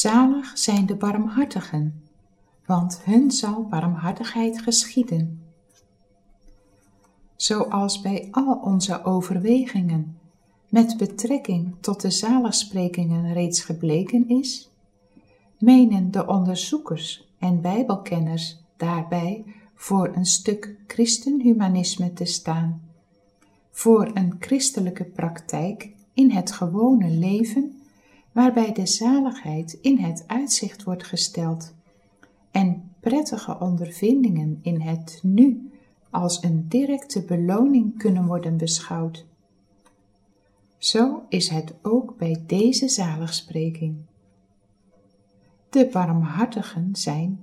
Zalig zijn de barmhartigen, want hun zal barmhartigheid geschieden. Zoals bij al onze overwegingen met betrekking tot de zaligsprekingen reeds gebleken is, menen de onderzoekers en bijbelkenners daarbij voor een stuk christenhumanisme te staan, voor een christelijke praktijk in het gewone leven, waarbij de zaligheid in het uitzicht wordt gesteld en prettige ondervindingen in het nu als een directe beloning kunnen worden beschouwd. Zo is het ook bij deze zaligspreking. De barmhartigen zijn,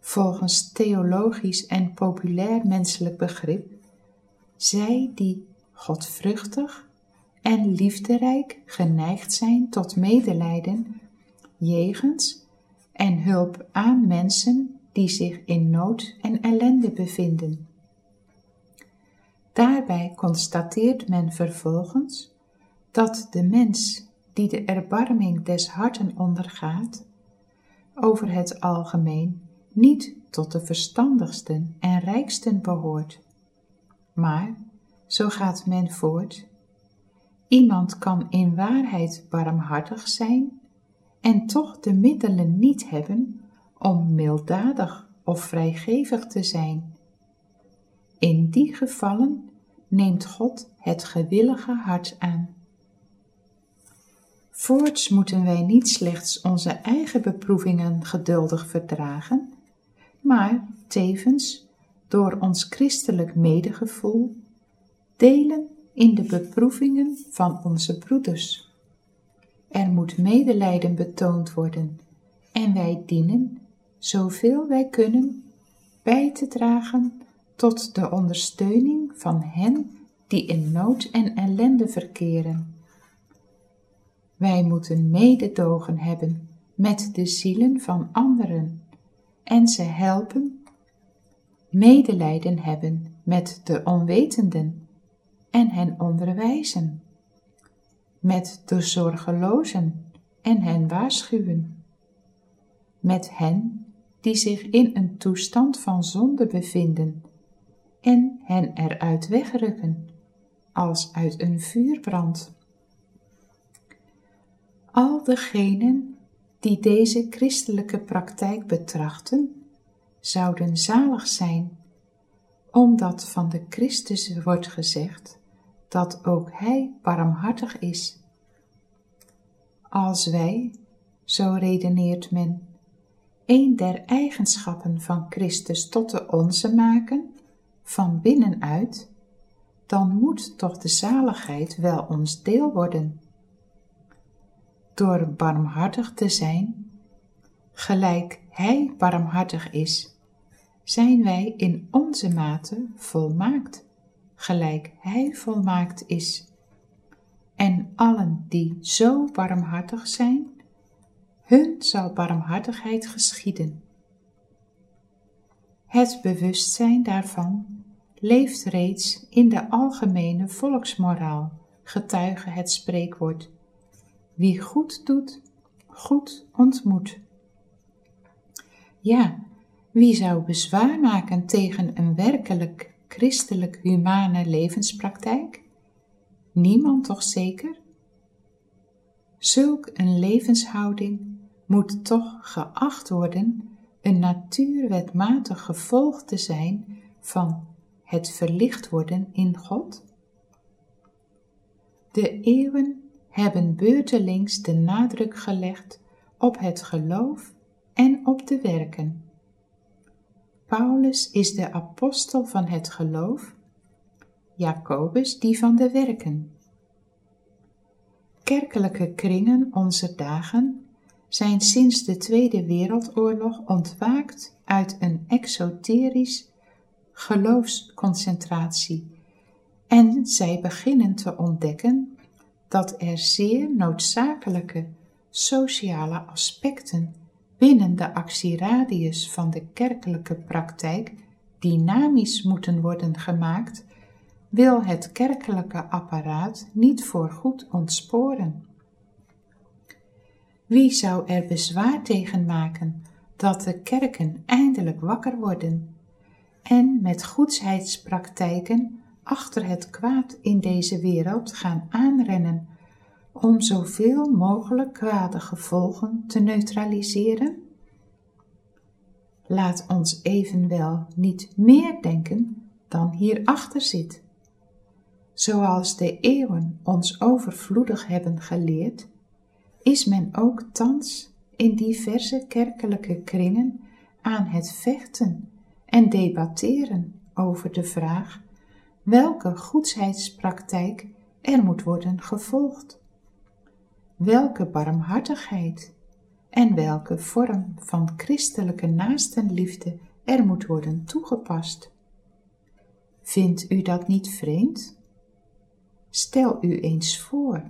volgens theologisch en populair menselijk begrip, zij die godvruchtig en liefderijk geneigd zijn tot medelijden jegens en hulp aan mensen die zich in nood en ellende bevinden. Daarbij constateert men vervolgens dat de mens die de erbarming des harten ondergaat, over het algemeen niet tot de verstandigsten en rijksten behoort. Maar, zo gaat men voort, iemand kan in waarheid barmhartig zijn en toch de middelen niet hebben om milddadig of vrijgevig te zijn. In die gevallen neemt God het gewillige hart aan. Voorts moeten wij niet slechts onze eigen beproevingen geduldig verdragen, maar tevens door ons christelijk medegevoel delen in de beproevingen van onze broeders. Er moet medelijden betoond worden en wij dienen, zoveel wij kunnen, bij te dragen tot de ondersteuning van hen die in nood en ellende verkeren. Wij moeten mededogen hebben met de zielen van anderen en ze helpen, medelijden hebben met de onwetenden en hen onderwijzen, met de zorgelozen en hen waarschuwen, met hen die zich in een toestand van zonde bevinden en hen eruit wegrukken, als uit een vuurbrand. Al degenen die deze christelijke praktijk betrachten, zouden zalig zijn, omdat van de Christus wordt gezegd dat ook Hij barmhartig is. Als wij, zo redeneert men, een der eigenschappen van Christus tot de onze maken, van binnenuit, dan moet toch de zaligheid wel ons deel worden door barmhartig te zijn, gelijk Hij barmhartig is, zijn wij in onze mate volmaakt, gelijk Hij volmaakt is. En allen die zo barmhartig zijn, hun zal barmhartigheid geschieden. Het bewustzijn daarvan leeft reeds in de algemene volksmoraal, getuige het spreekwoord wie goed doet, goed ontmoet. Ja, wie zou bezwaar maken tegen een werkelijk christelijk humane levenspraktijk? Niemand toch zeker? Zulk een levenshouding moet toch geacht worden een natuurwetmatig gevolg te zijn van het verlicht worden in God? De eeuwen hebben beurtelings de nadruk gelegd op het geloof en op de werken. Paulus is de apostel van het geloof, Jacobus die van de werken. Kerkelijke kringen onze dagen zijn sinds de Tweede Wereldoorlog ontwaakt uit een exoterisch geloofsconcentratie en zij beginnen te ontdekken dat er zeer noodzakelijke sociale aspecten binnen de actieradius van de kerkelijke praktijk dynamisch moeten worden gemaakt, wil het kerkelijke apparaat niet voorgoed ontsporen. Wie zou er bezwaar tegen maken dat de kerken eindelijk wakker worden en met goedheidspraktijken achter het kwaad in deze wereld gaan aanrennen om zoveel mogelijk kwade gevolgen te neutraliseren? Laat ons evenwel niet meer denken dan hierachter zit. Zoals de eeuwen ons overvloedig hebben geleerd, is men ook thans in diverse kerkelijke kringen aan het vechten en debatteren over de vraag welke goedheidspraktijk er moet worden gevolgd, welke barmhartigheid en welke vorm van christelijke naastenliefde er moet worden toegepast. Vindt u dat niet vreemd? Stel u eens voor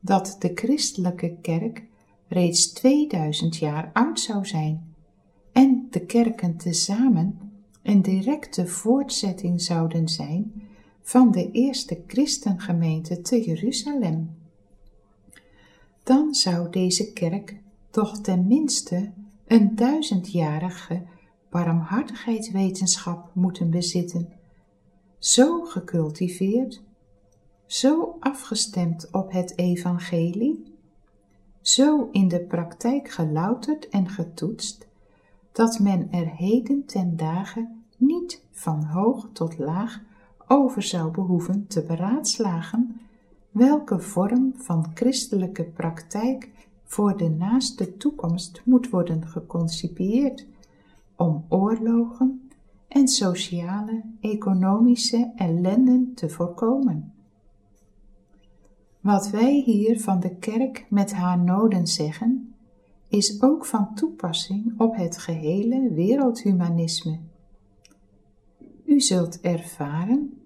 dat de christelijke kerk reeds 2000 jaar oud zou zijn en de kerken tezamen een directe voortzetting zouden zijn van de eerste christengemeente te Jeruzalem. Dan zou deze kerk toch tenminste een duizendjarige barmhartigheidswetenschap moeten bezitten, zo gecultiveerd, zo afgestemd op het evangelie, zo in de praktijk gelouterd en getoetst, dat men er heden ten dagen niet van hoog tot laag over zou behoeven te beraadslagen welke vorm van christelijke praktijk voor de naaste toekomst moet worden geconcipieerd om oorlogen en sociale, economische ellenden te voorkomen. Wat wij hier van de kerk met haar noden zeggen, is ook van toepassing op het gehele wereldhumanisme. U zult ervaren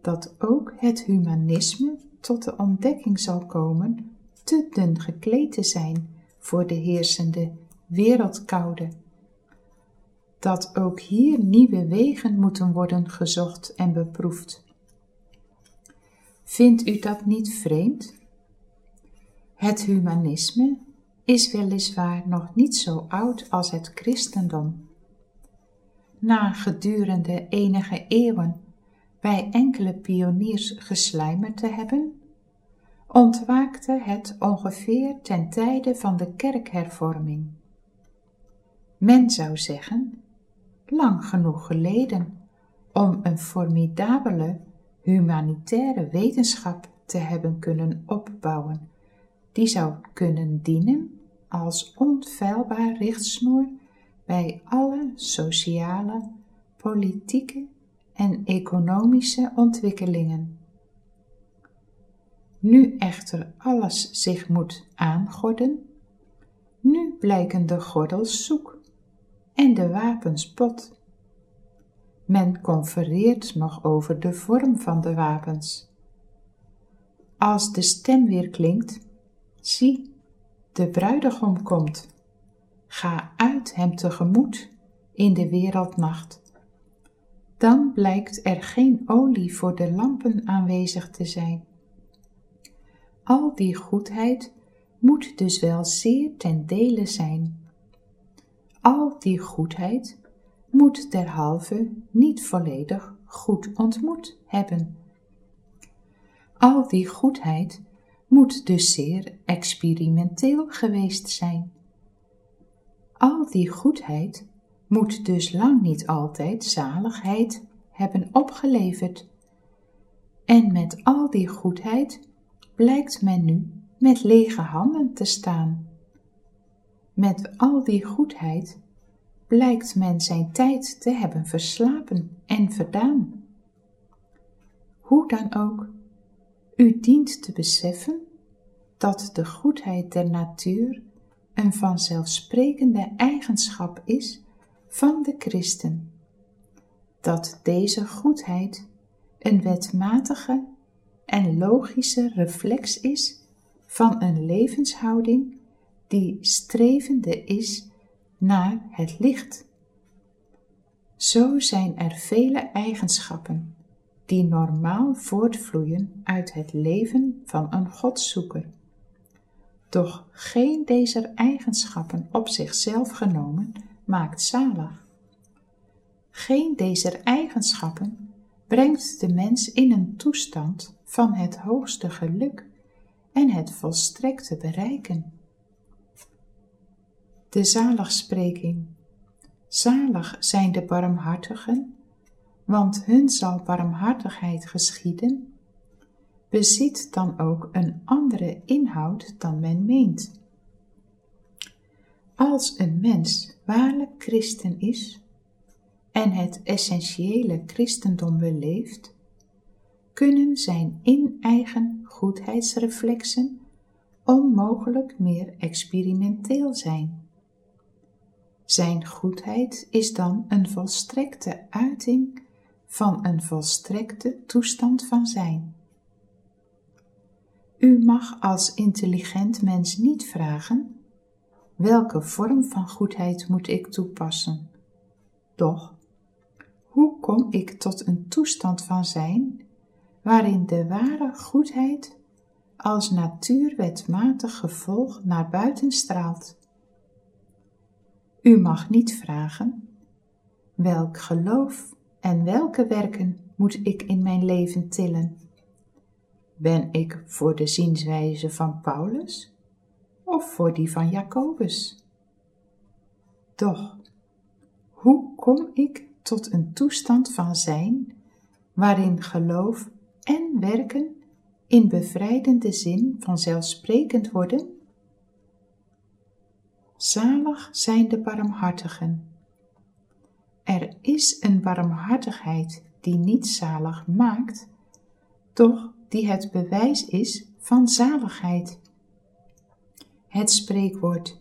dat ook het humanisme tot de ontdekking zal komen te dun gekleed te zijn voor de heersende wereldkoude. Dat ook hier nieuwe wegen moeten worden gezocht en beproefd. Vindt u dat niet vreemd? Het humanisme is weliswaar nog niet zo oud als het christendom. Na gedurende enige eeuwen bij enkele pioniers geslijmerd te hebben, ontwaakte het ongeveer ten tijde van de kerkhervorming. Men zou zeggen, lang genoeg geleden, om een formidabele humanitaire wetenschap te hebben kunnen opbouwen, die zou kunnen dienen als onfeilbaar richtsnoer bij alle sociale, politieke en economische ontwikkelingen. Nu echter alles zich moet aangorden, nu blijken de gordels zoek en de wapens pot. Men confereert nog over de vorm van de wapens. Als de stem weer klinkt, zie, de bruidegom komt. Ga uit hem tegemoet in de wereldnacht. Dan blijkt er geen olie voor de lampen aanwezig te zijn. Al die goedheid moet dus wel zeer ten dele zijn. Al die goedheid moet derhalve niet volledig goed ontmoet hebben. Al die goedheid moet dus zeer experimenteel geweest zijn. Al die goedheid moet dus lang niet altijd zaligheid hebben opgeleverd. En met al die goedheid blijkt men nu met lege handen te staan. Met al die goedheid blijkt men zijn tijd te hebben verslapen en verdaan. Hoe dan ook, u dient te beseffen dat de goedheid der natuur een vanzelfsprekende eigenschap is van de christen. Dat deze goedheid een wetmatige en logische reflex is van een levenshouding die strevende is naar het licht. Zo zijn er vele eigenschappen die normaal voortvloeien uit het leven van een godszoeker. Doch geen deze eigenschappen op zichzelf genomen maakt zalig. Geen deze eigenschappen brengt de mens in een toestand van het hoogste geluk en het volstrekte bereiken. De zaligspreking. Zalig zijn de barmhartigen, want hun zal barmhartigheid geschieden, bezit dan ook een andere inhoud dan men meent. Als een mens waarlijk christen is en het essentiële christendom beleeft, kunnen zijn in-eigen goedheidsreflexen onmogelijk meer experimenteel zijn. Zijn goedheid is dan een volstrekte uiting van een volstrekte toestand van zijn. U mag als intelligent mens niet vragen: welke vorm van goedheid moet ik toepassen? Doch, hoe kom ik tot een toestand van zijn waarin de ware goedheid als natuurwetmatig gevolg naar buiten straalt? U mag niet vragen: welk geloof en welke werken moet ik in mijn leven tillen? Ben ik voor de zienswijze van Paulus of voor die van Jacobus? Doch, hoe kom ik tot een toestand van zijn waarin geloof en werken in bevrijdende zin vanzelfsprekend worden? Zalig zijn de barmhartigen. Er is een barmhartigheid die niet zalig maakt, doch die het bewijs is van zaligheid. Het spreekwoord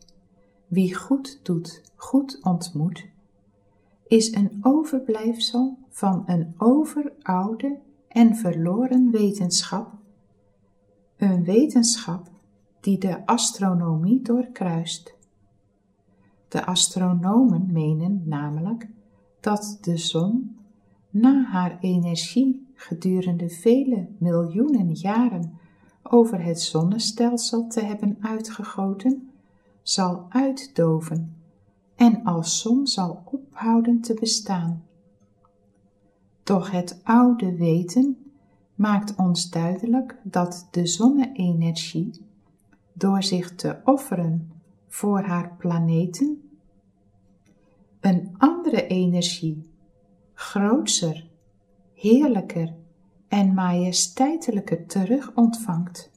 wie goed doet, goed ontmoet, is een overblijfsel van een overoude en verloren wetenschap, een wetenschap die de astronomie doorkruist. De astronomen menen namelijk dat de zon na haar energie gedurende vele miljoenen jaren over het zonnestelsel te hebben uitgegoten, zal uitdoven en als zon zal ophouden te bestaan. Doch het oude weten maakt ons duidelijk dat de zonne-energie, door zich te offeren voor haar planeten, een andere energie, grootser, heerlijker en majesteitelijker terug ontvangt.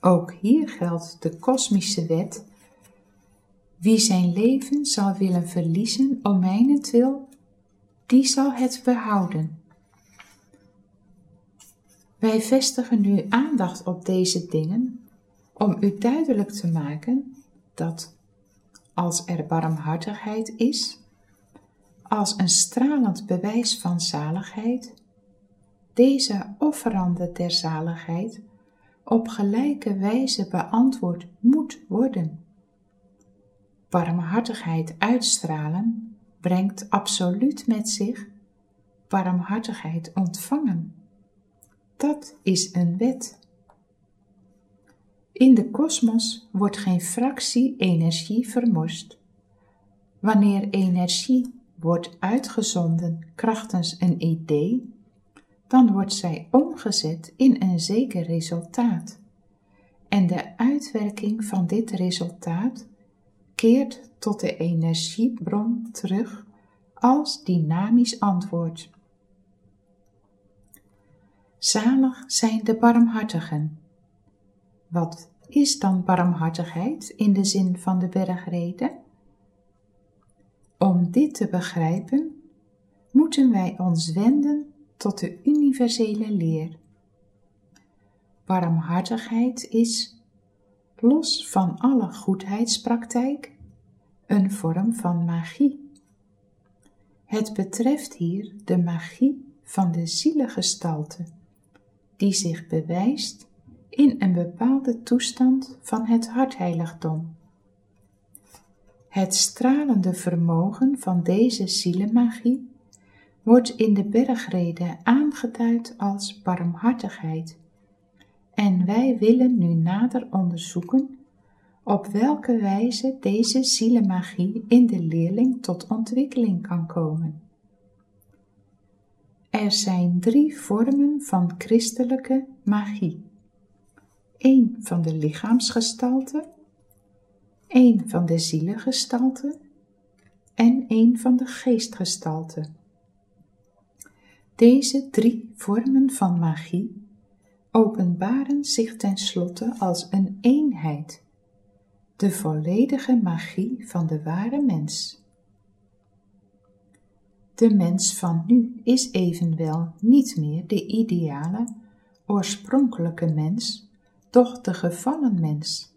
Ook hier geldt de kosmische wet. Wie zijn leven zal willen verliezen om mijnentwil, die zal het behouden. Wij vestigen nu aandacht op deze dingen om u duidelijk te maken dat als er barmhartigheid is, als een stralend bewijs van zaligheid, deze offerande der zaligheid op gelijke wijze beantwoord moet worden. Barmhartigheid uitstralen brengt absoluut met zich barmhartigheid ontvangen. Dat is een wet. In de kosmos wordt geen fractie energie vermorst. Wanneer energie wordt uitgezonden krachtens een idee, dan wordt zij omgezet in een zeker resultaat. En de uitwerking van dit resultaat keert tot de energiebron terug als dynamisch antwoord. Zalig zijn de barmhartigen. Wat is dan barmhartigheid in de zin van de bergrede? Om dit te begrijpen, moeten wij ons wenden tot de universele leer. Barmhartigheid is, los van alle goedheidspraktijk, een vorm van magie. Het betreft hier de magie van de zielengestalte, die zich bewijst in een bepaalde toestand van het hartheiligdom. Het stralende vermogen van deze zielenmagie wordt in de bergrede aangeduid als barmhartigheid En wij willen nu nader onderzoeken op welke wijze deze zielenmagie in de leerling tot ontwikkeling kan komen. Er zijn drie vormen van christelijke magie. Eén van de lichaamsgestalte, één van de zielengestalte en één van de geestgestalte. Deze drie vormen van magie openbaren zich tenslotte als een eenheid, de volledige magie van de ware mens. De mens van nu is evenwel niet meer de ideale, oorspronkelijke mens, doch de gevallen mens,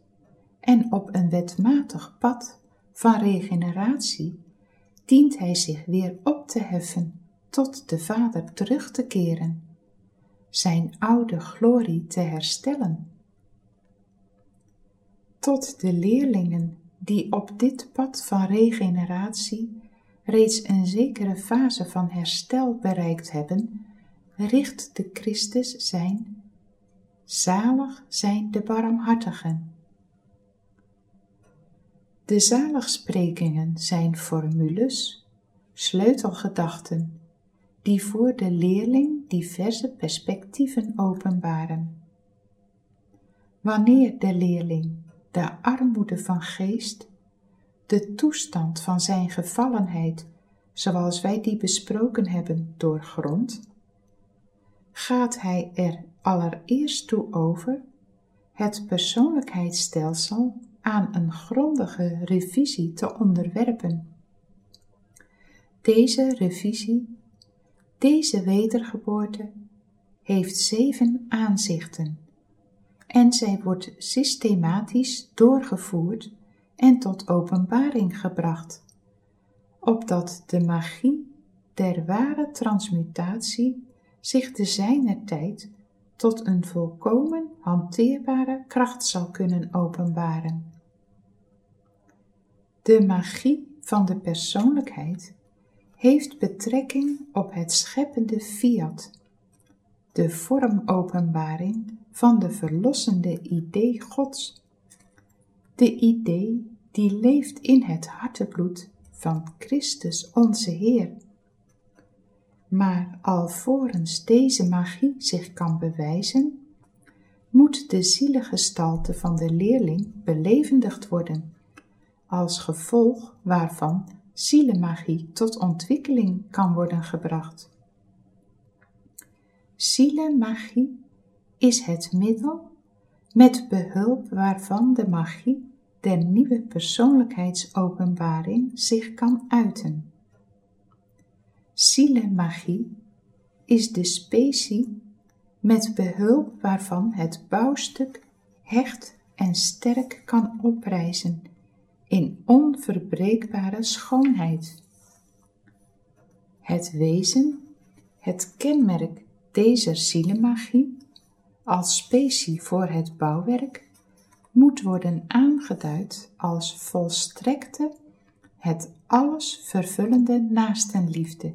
en op een wetmatig pad van regeneratie dient hij zich weer op te heffen tot de Vader terug te keren, zijn oude glorie te herstellen. Tot de leerlingen die op dit pad van regeneratie reeds een zekere fase van herstel bereikt hebben, richt de Christus zijn, zalig zijn de barmhartigen. De zaligsprekingen zijn formules, sleutelgedachten, die voor de leerling diverse perspectieven openbaren. Wanneer de leerling de armoede van geest de toestand van zijn gevallenheid, zoals wij die besproken hebben, doorgrond, gaat hij er allereerst toe over het persoonlijkheidsstelsel aan een grondige revisie te onderwerpen. Deze revisie, deze wedergeboorte, heeft zeven aanzichten en zij wordt systematisch doorgevoerd en tot openbaring gebracht, opdat de magie der ware transmutatie zich te zijner tijd tot een volkomen hanteerbare kracht zal kunnen openbaren. De magie van de persoonlijkheid heeft betrekking op het scheppende fiat, de vormopenbaring van de verlossende idee Gods, de idee die leeft in het hartebloed van Christus onze Heer. Maar alvorens deze magie zich kan bewijzen, moet de zielengestalte van de leerling belevendigd worden, als gevolg waarvan zielenmagie tot ontwikkeling kan worden gebracht. Zielenmagie is het middel met behulp waarvan de magie der nieuwe persoonlijkheidsopenbaring zich kan uiten. Zielemagie is de specie met behulp waarvan het bouwstuk hecht en sterk kan oprijzen in onverbreekbare schoonheid. Het wezen, het kenmerk deze zielemagie, als specie voor het bouwwerk, moet worden aangeduid als volstrekte, het alles vervullende naastenliefde.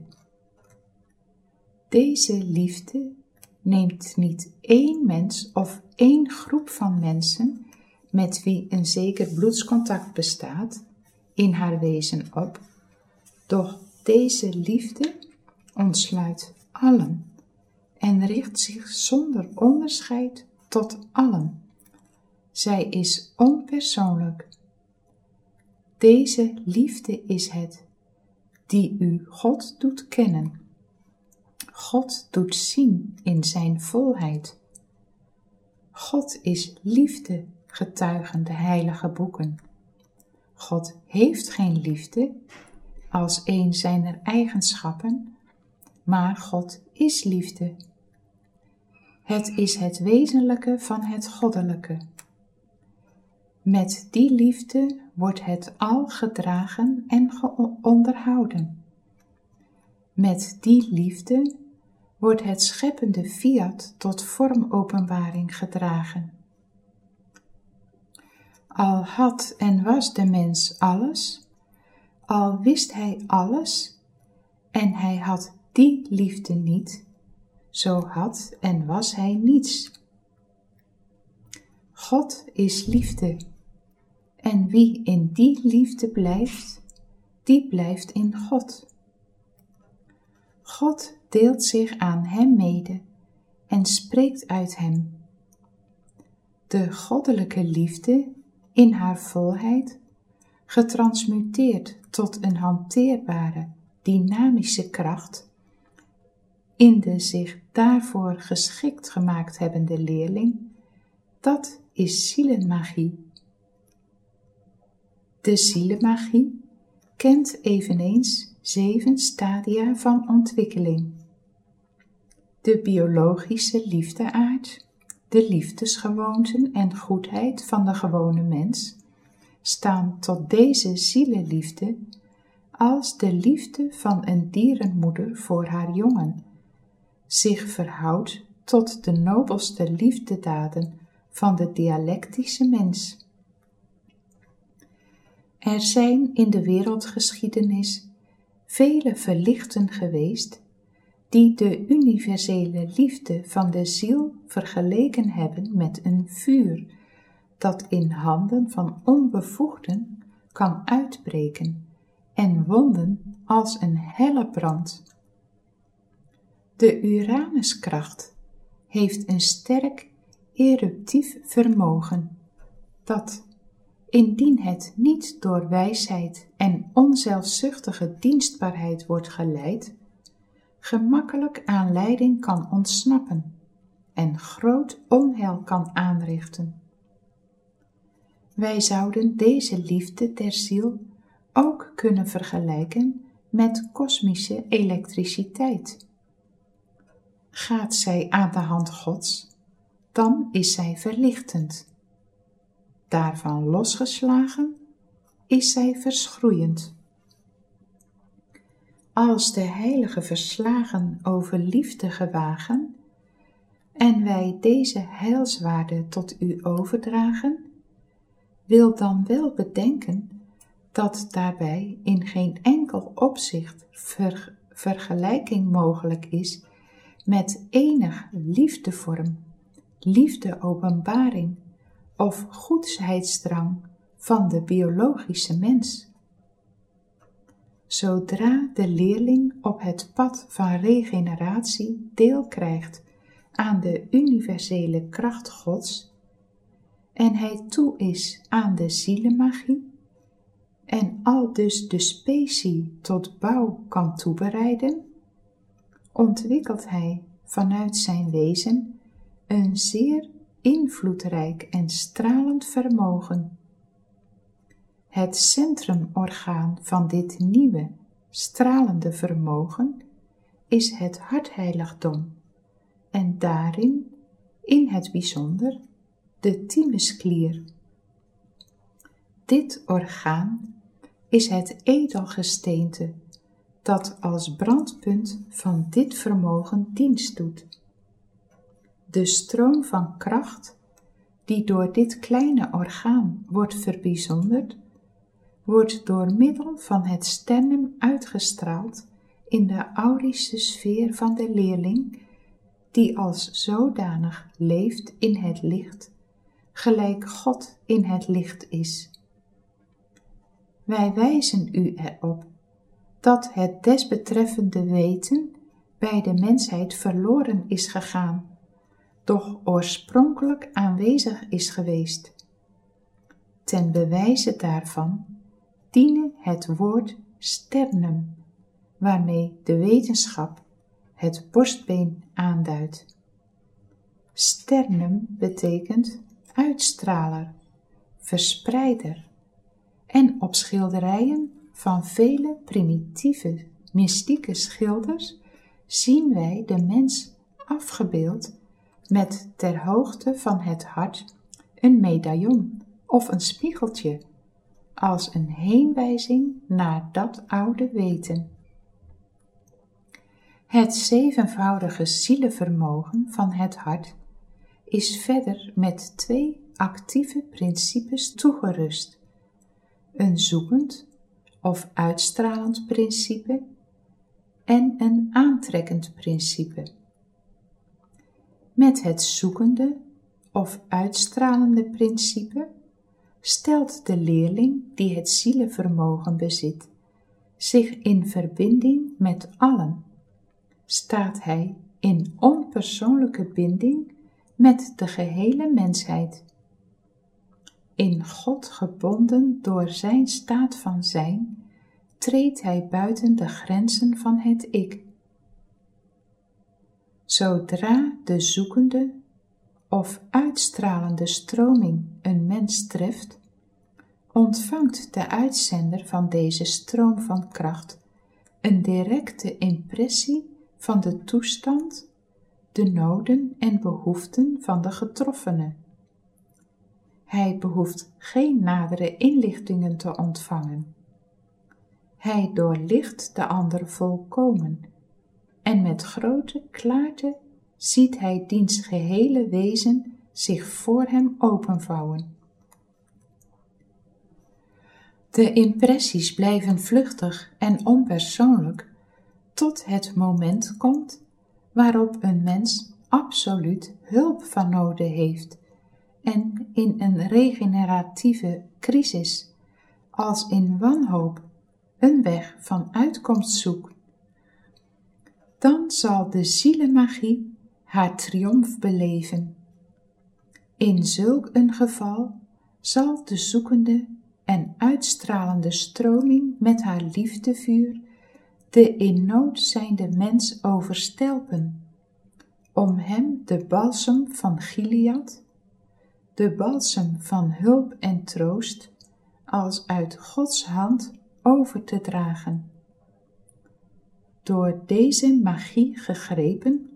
Deze liefde neemt niet één mens of één groep van mensen met wie een zeker bloedscontact bestaat in haar wezen op, doch deze liefde ontsluit allen en richt zich zonder onderscheid tot allen. Zij is onpersoonlijk. Deze liefde is het, die u God doet kennen. God doet zien in zijn volheid. God is liefde, getuigen de heilige boeken. God heeft geen liefde als een zijner eigenschappen, maar God is liefde. Het is het wezenlijke van het goddelijke. Met die liefde wordt het al gedragen en onderhouden. Met die liefde wordt het scheppende fiat tot vormopenbaring gedragen. Al had en was de mens alles, al wist hij alles, en hij had die liefde niet, zo had en was hij niets. God is liefde. En wie in die liefde blijft, die blijft in God. God deelt zich aan hem mede en spreekt uit hem. De goddelijke liefde in haar volheid, getransmuteerd tot een hanteerbare, dynamische kracht, in de zich daarvoor geschikt gemaakt hebbende leerling, dat is zielenmagie. De zielenmagie kent eveneens zeven stadia van ontwikkeling. De biologische liefdeaard, de liefdesgewoonten en goedheid van de gewone mens staan tot deze zielenliefde als de liefde van een dierenmoeder voor haar jongen zich verhoudt tot de nobelste liefdedaden van de dialectische mens. Er zijn in de wereldgeschiedenis vele verlichten geweest die de universele liefde van de ziel vergeleken hebben met een vuur dat in handen van onbevoegden kan uitbreken en wonden als een helle brand. De Uranuskracht heeft een sterk eruptief vermogen, dat, indien het niet door wijsheid en onzelfzuchtige dienstbaarheid wordt geleid, gemakkelijk aan leiding kan ontsnappen en groot onheil kan aanrichten. Wij zouden deze liefde der ziel ook kunnen vergelijken met kosmische elektriciteit. Gaat zij aan de hand Gods, dan is zij verlichtend. Daarvan losgeslagen is zij verschroeiend. Als de heilige verslagen over liefde gewagen en wij deze heilswaarde tot u overdragen, wil dan wel bedenken dat daarbij in geen enkel opzicht vergelijking mogelijk is met enig liefdevorm liefde-openbaring of goedheidsdrang van de biologische mens. Zodra de leerling op het pad van regeneratie deel krijgt aan de universele kracht Gods en hij toe is aan de zielenmagie en al dus de specie tot bouw kan toebereiden, ontwikkelt hij vanuit zijn wezen een zeer invloedrijk en stralend vermogen. Het centrumorgaan van dit nieuwe, stralende vermogen is het hartheiligdom en daarin, in het bijzonder, de thymusklier. Dit orgaan is het edelgesteente dat als brandpunt van dit vermogen dienst doet de stroom van kracht die door dit kleine orgaan wordt verbijzonderd, wordt door middel van het sternum uitgestraald in de aurische sfeer van de leerling, die als zodanig leeft in het licht, gelijk God in het licht is. Wij wijzen u erop dat het desbetreffende weten bij de mensheid verloren is gegaan doch oorspronkelijk aanwezig is geweest. Ten bewijze daarvan diene het woord sternum, waarmee de wetenschap het borstbeen aanduidt. Sternum betekent uitstraler, verspreider en op schilderijen van vele primitieve mystieke schilders zien wij de mens afgebeeld met ter hoogte van het hart een medaillon of een spiegeltje, als een heenwijzing naar dat oude weten. Het zevenvoudige zielenvermogen van het hart is verder met twee actieve principes toegerust: een zoekend of uitstralend principe en een aantrekkend principe met het zoekende of uitstralende principe stelt de leerling die het zielenvermogen bezit zich in verbinding met allen. Staat hij in onpersoonlijke binding met de gehele mensheid. In God gebonden door zijn staat van zijn, treedt hij buiten de grenzen van het ik. Zodra de zoekende of uitstralende stroming een mens treft, ontvangt de uitzender van deze stroom van kracht een directe impressie van de toestand, de noden en behoeften van de getroffene. Hij behoeft geen nadere inlichtingen te ontvangen. Hij doorlicht de ander volkomen en met grote klaarte ziet hij diens gehele wezen zich voor hem openvouwen. De impressies blijven vluchtig en onpersoonlijk tot het moment komt waarop een mens absoluut hulp van noden heeft en in een regeneratieve crisis, als in wanhoop, een weg van uitkomst zoekt. Dan zal de zielenmagie haar triomf beleven. In zulk een geval zal de zoekende en uitstralende stroming met haar liefdevuur de in nood zijnde mens overstelpen, om hem de balsem van Gilead, de balsem van hulp en troost, als uit Gods hand over te dragen. Door deze magie gegrepen,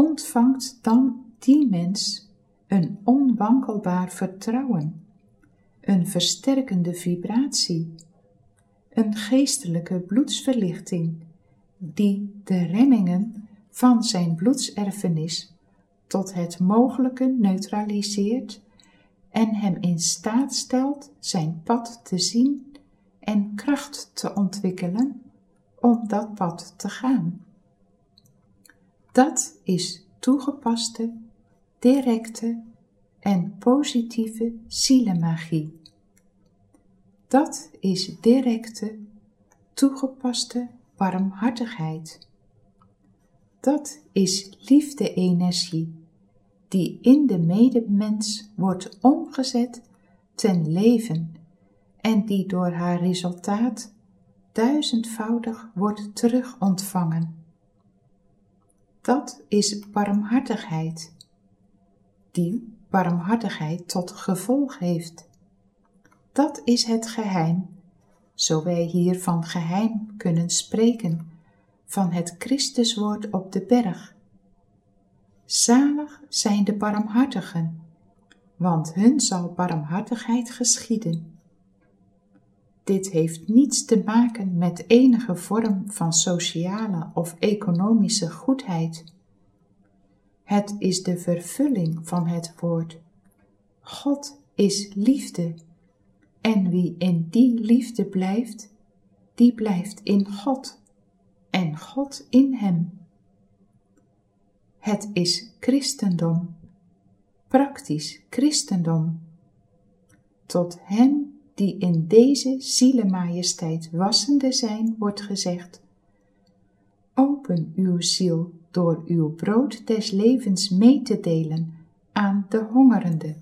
ontvangt dan die mens een onwankelbaar vertrouwen een versterkende vibratie, een geestelijke bloedsverlichting, die de remmingen van zijn bloedserfenis tot het mogelijke neutraliseert en hem in staat stelt zijn pad te zien en kracht te ontwikkelen om dat pad te gaan. Dat is toegepaste, directe en positieve zielenmagie. Dat is directe, toegepaste warmhartigheid. Dat is liefde-energie die in de medemens wordt omgezet ten leven en die door haar resultaat duizendvoudig wordt terugontvangen. Dat is barmhartigheid, die barmhartigheid tot gevolg heeft. Dat is het geheim, zo wij hier van geheim kunnen spreken, van het Christuswoord op de berg. Zalig zijn de barmhartigen, want hun zal barmhartigheid geschieden. Dit heeft niets te maken met enige vorm van sociale of economische goedheid. Het is de vervulling van het woord. God is liefde. En wie in die liefde blijft, die blijft in God en God in hem. Het is christendom, praktisch christendom. Tot hen die in deze zielenmajesteit wassende zijn, wordt gezegd, open uw ziel door uw brood des levens mee te delen aan de hongerende.